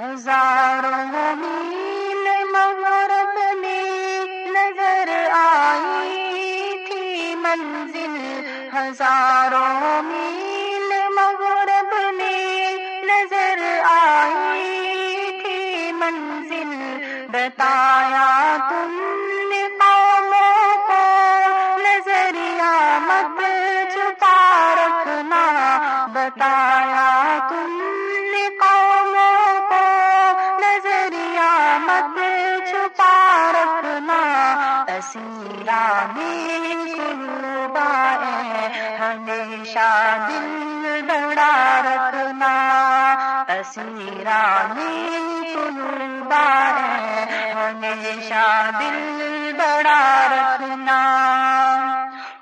ہزاروں میل مغرب میں نظر آئی تھی منزل۔ ہزاروں میل مغرب میں نظر آئی تھی منزل۔ بتایا تم اسیرا میں قربائے ہمیشہ دل بڑا رکھنا۔ اسیرا میں قربائے ہمیشہ دل بڑا رکھنا۔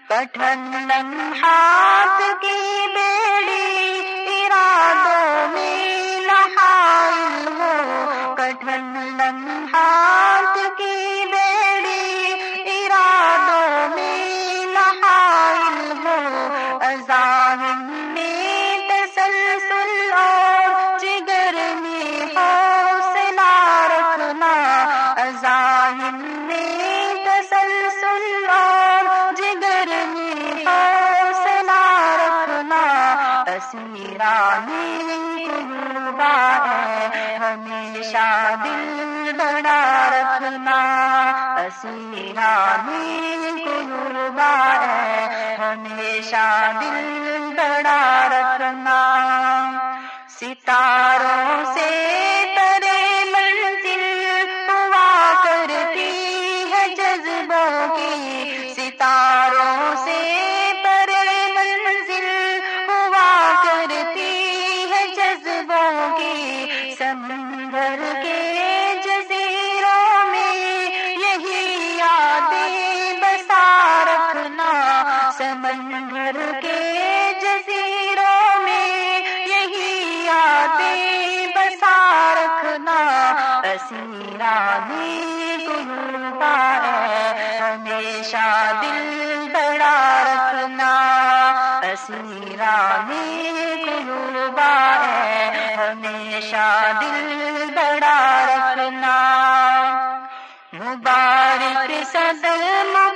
پٹھن لمحات کی بیڑی ارادوں میں لحائل ہو۔ کٹھن لمحات کی بیڑی ہے ہمیشہ دل بڑا رکھنا اسیرا میں قربا ہے ہمیشہ دل بڑا رکھنا۔ ستاروں سے سمندر کے جزیروں میں یہی یادیں بسا رکھنا اسیرا میں قربا ہے، ہمیشہ دل بڑا رکھنا اسیرا میں قربا ہے، ہمیشہ دل بڑا رکھنا۔ مبارک صدر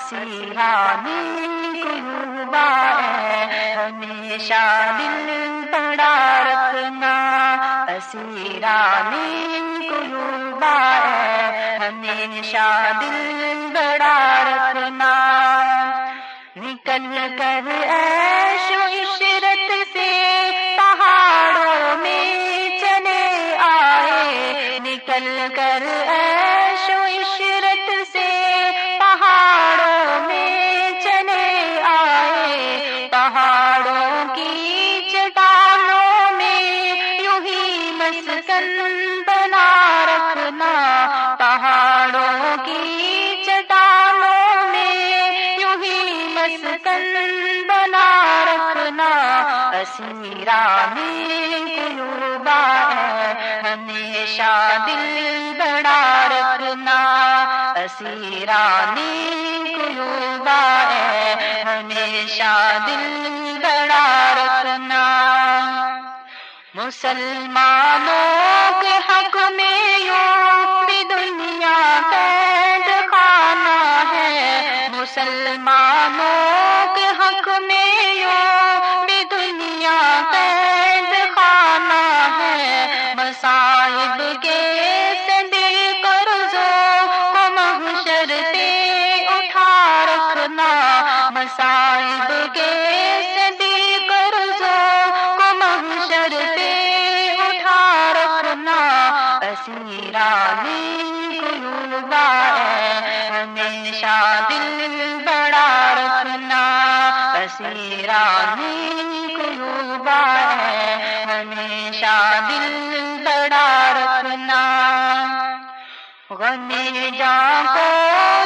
اسیرا میں قربا ہے، ہمیشہ دل بڑا رکھنا۔ اسیرا میں قربا ہے ہمیشہ دل بڑا رکھنا نکل کر ایش و عشرت سے پہاڑوں میں چلے آئے، نکل کر ایش اسیرا میں ہے، ہمیشہ دل بڑا رکھنا اسیرا میں ہے، ہمیشہ دل بڑا رکھنا، مسلمانوں کے حق میں یوں دنیا قید خانہ ہے، مسلمانوں کے حق میں کے سبھی قرضوں کو محشر اٹھا رکھنا۔ مصائب کے سبھی قرضوں کو محشر پہ اٹھا رکھنا۔ ہمیشہ دل بڑا رکھنا۔ اسیرا غنی جا کو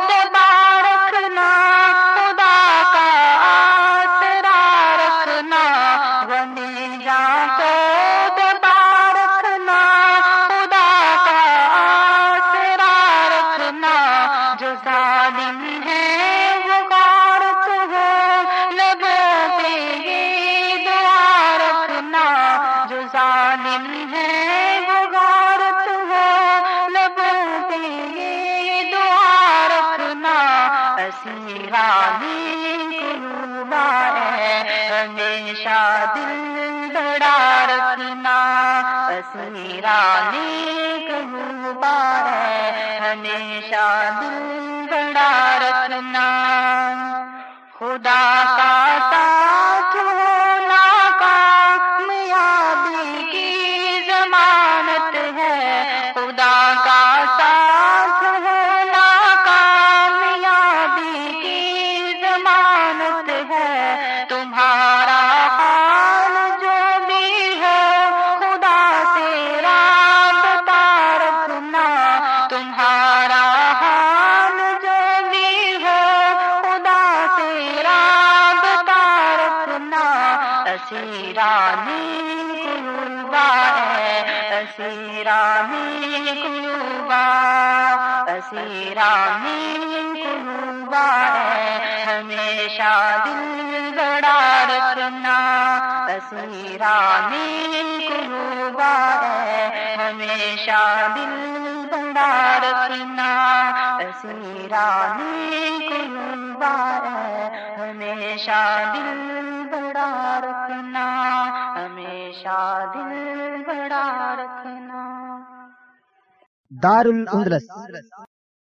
دیوانی قلوبہ ہے ہمیشہ دل بڑا رکھنا اسیرانی قلوبہ ہے ہمیشہ دل بڑا رکھنا خدا کا ساتھ اسیرانی قلوبہ ہے اسیرانی قلوبہ اسیرانی قلوبہ ہے ہمیشہ دل بڑا رکھنا اسیرانی قلوبہ ہے ہمیشہ دل بڑا رکھنا اسیرانی قلوبہ ہے ہمیشہ دل دار الاندلس